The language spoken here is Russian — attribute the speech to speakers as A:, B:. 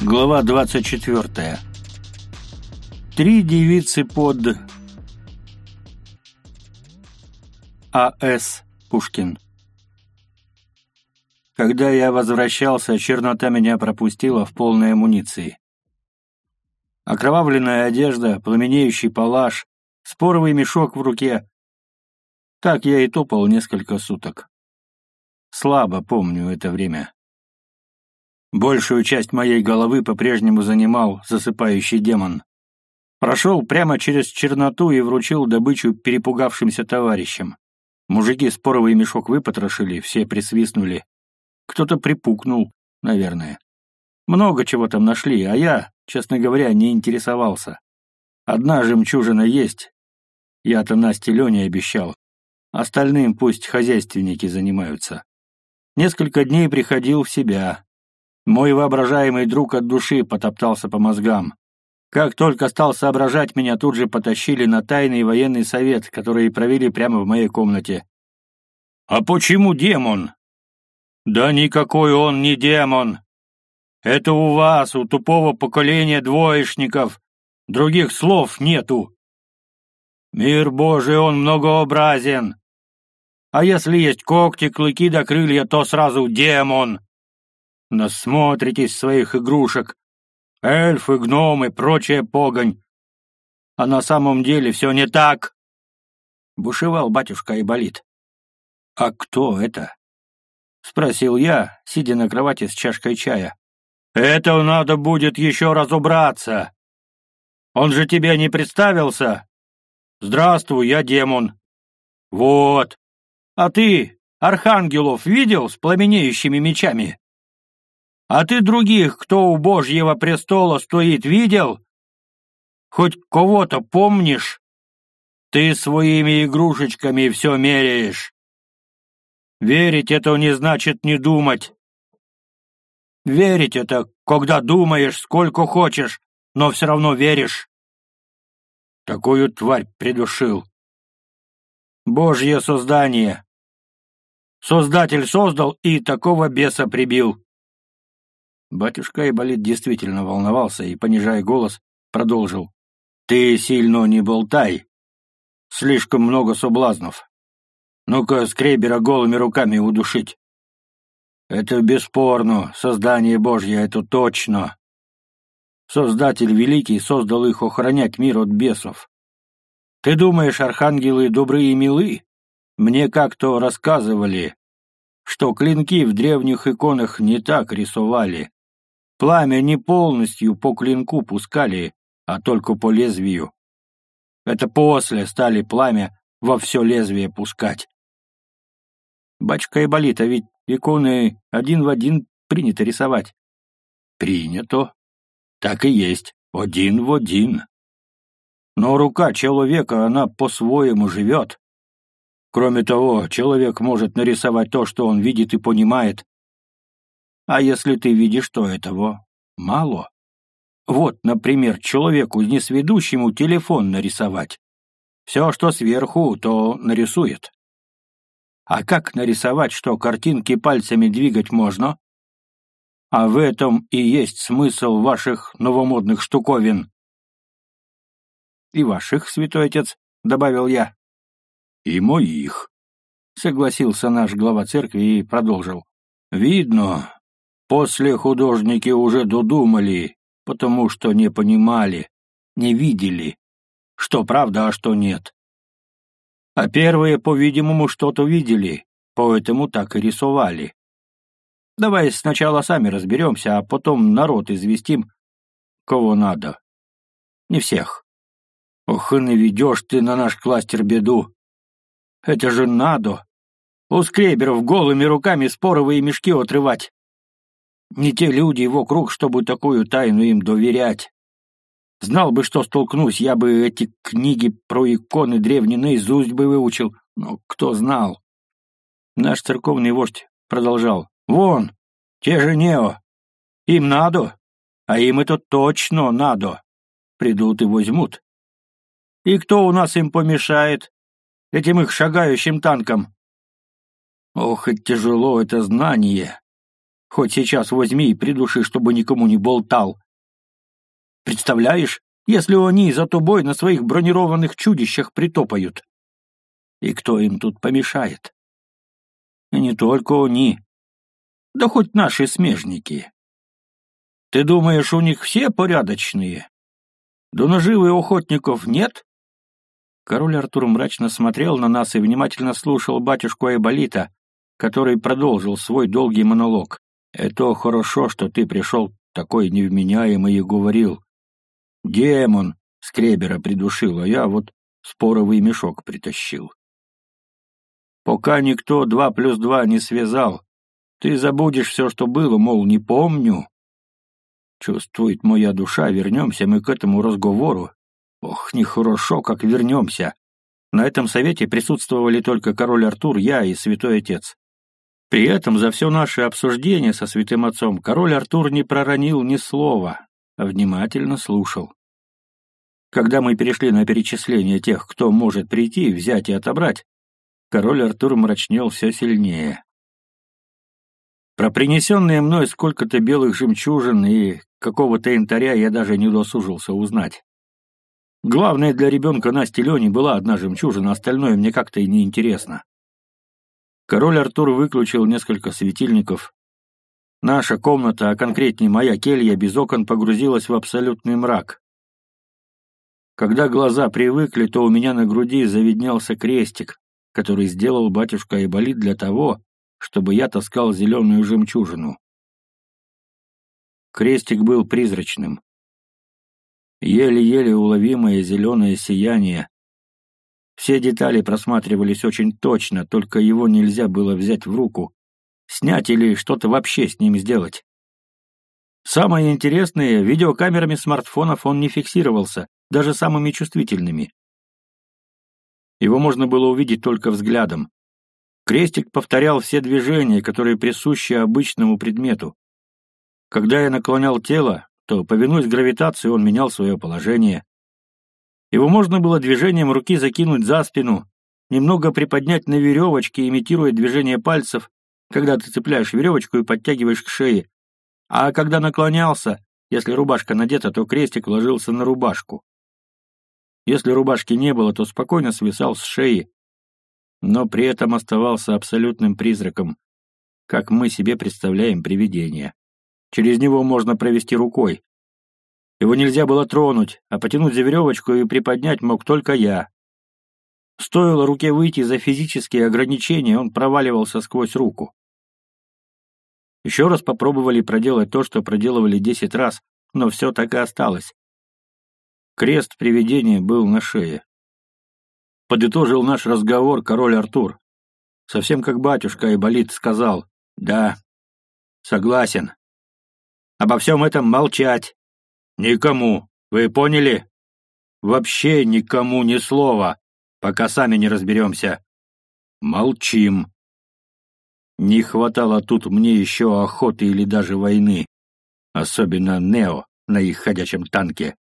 A: Глава 24. Три девицы под А.С. Пушкин. Когда я возвращался, чернота меня пропустила в полной амуниции. Окровавленная одежда, пламенеющий палаш, споровый мешок в руке. Так я и топал несколько суток. Слабо помню это время. Большую часть моей головы по-прежнему занимал засыпающий демон. Прошел прямо через черноту и вручил добычу перепугавшимся товарищам. Мужики споровый мешок выпотрошили, все присвистнули. Кто-то припукнул, наверное. Много чего там нашли, а я, честно говоря, не интересовался. Одна жемчужина есть. Я-то Насте Лене обещал. Остальным пусть хозяйственники занимаются. Несколько дней приходил в себя. Мой воображаемый друг от души потоптался по мозгам. Как только стал соображать, меня тут же потащили на тайный военный совет, который провели прямо в моей комнате. «А почему демон?» «Да никакой он не демон. Это у вас, у тупого поколения двоечников. Других слов нету. Мир Божий, он многообразен. А если есть когти, клыки да крылья, то сразу демон. Насмотритесь своих игрушек, эльфы, гномы, прочая погонь. А на самом деле все не так. Бушевал батюшка и болит. А кто это? Спросил я, сидя на кровати с чашкой чая. Это надо будет еще разобраться. Он же тебе не представился? Здравствуй, я демон. Вот. А ты, архангелов, видел с пламенеющими мечами? А ты других, кто у Божьего престола стоит, видел? Хоть кого-то помнишь? Ты своими игрушечками все меряешь. Верить это не значит не думать. Верить это, когда думаешь сколько хочешь, но все равно веришь. Такую тварь придушил. Божье создание. Создатель создал и такого беса прибил. Батюшка Иболит действительно волновался и, понижая голос, продолжил. «Ты сильно не болтай. Слишком много соблазнов. Ну-ка, скребера голыми руками удушить. Это бесспорно, создание Божье, это точно. Создатель Великий создал их охранять мир от бесов. Ты думаешь, архангелы добрые и милы? Мне как-то рассказывали, что клинки в древних иконах не так рисовали. Пламя не полностью по клинку пускали, а только по лезвию. Это после стали пламя во все лезвие пускать. Бачка а ведь иконы один в один принято рисовать. Принято. Так и есть, один в один. Но рука человека, она по-своему живет. Кроме того, человек может нарисовать то, что он видит и понимает, а если ты видишь, что этого мало? Вот, например, человеку несведущему телефон нарисовать. Все, что сверху, то нарисует. А как нарисовать, что картинки пальцами двигать можно? А в этом и есть смысл ваших новомодных штуковин. И ваших, святой отец, — добавил я. И моих, — согласился наш глава церкви и продолжил. Видно, После художники уже додумали, потому что не понимали, не видели, что правда, а что нет. А первые, по-видимому, что-то видели, поэтому так и рисовали. Давай сначала сами разберемся, а потом народ известим, кого надо. Не всех. Ох, и наведешь ты на наш кластер беду. Это же надо. У скреберов голыми руками споровые мешки отрывать. Не те люди вокруг, чтобы такую тайну им доверять. Знал бы, что столкнусь, я бы эти книги про иконы древние наизусть бы выучил, но кто знал. Наш церковный вождь продолжал. «Вон, те же нео. Им надо, а им это точно надо. Придут и возьмут. И кто у нас им помешает? Этим их шагающим танкам. Ох, и тяжело это знание. Хоть сейчас возьми и придуши, чтобы никому не болтал. Представляешь, если они за тобой на своих бронированных чудищах притопают? И кто им тут помешает? И не только они. Да хоть наши смежники. Ты думаешь, у них все порядочные? До наживы охотников нет? Король Артур мрачно смотрел на нас и внимательно слушал батюшку Айболита, который продолжил свой долгий монолог. «Это хорошо, что ты пришел такой невменяемый и говорил. Демон скребера придушил, а я вот споровый мешок притащил. Пока никто два плюс два не связал, ты забудешь все, что было, мол, не помню. Чувствует моя душа, вернемся мы к этому разговору. Ох, нехорошо, как вернемся. На этом совете присутствовали только король Артур, я и святой отец. При этом за все наше обсуждение со святым отцом король Артур не проронил ни слова, а внимательно слушал. Когда мы перешли на перечисление тех, кто может прийти, взять и отобрать, король Артур мрачнел все сильнее. Про принесенные мной сколько-то белых жемчужин и какого-то янтаря я даже не досужился узнать. Главное для ребенка Насти Лени была одна жемчужина, остальное мне как-то и не интересно. Король Артур выключил несколько светильников. Наша комната, а конкретнее моя келья, без окон погрузилась в абсолютный мрак. Когда глаза привыкли, то у меня на груди завиднелся крестик, который сделал батюшка Айболит для того, чтобы я таскал зеленую жемчужину. Крестик был призрачным. Еле-еле уловимое зеленое сияние, все детали просматривались очень точно, только его нельзя было взять в руку, снять или что-то вообще с ним сделать. Самое интересное, видеокамерами смартфонов он не фиксировался, даже самыми чувствительными. Его можно было увидеть только взглядом. Крестик повторял все движения, которые присущи обычному предмету. Когда я наклонял тело, то, повинуясь гравитации, он менял свое положение. Его можно было движением руки закинуть за спину, немного приподнять на веревочке, имитируя движение пальцев, когда ты цепляешь веревочку и подтягиваешь к шее. А когда наклонялся, если рубашка надета, то крестик ложился на рубашку. Если рубашки не было, то спокойно свисал с шеи, но при этом оставался абсолютным призраком, как мы себе представляем привидение. Через него можно провести рукой, его нельзя было тронуть, а потянуть за веревочку и приподнять мог только я. Стоило руке выйти за физические ограничения, он проваливался сквозь руку. Еще раз попробовали проделать то, что проделывали десять раз, но все так и осталось. Крест привидения был на шее. Подытожил наш разговор король Артур. Совсем как батюшка Айболит сказал «Да, согласен. Обо всем этом молчать, Никому. Вы поняли? Вообще никому ни слова, пока сами не разберемся. Молчим. Не хватало тут мне еще охоты или даже войны. Особенно Нео на их ходячем танке.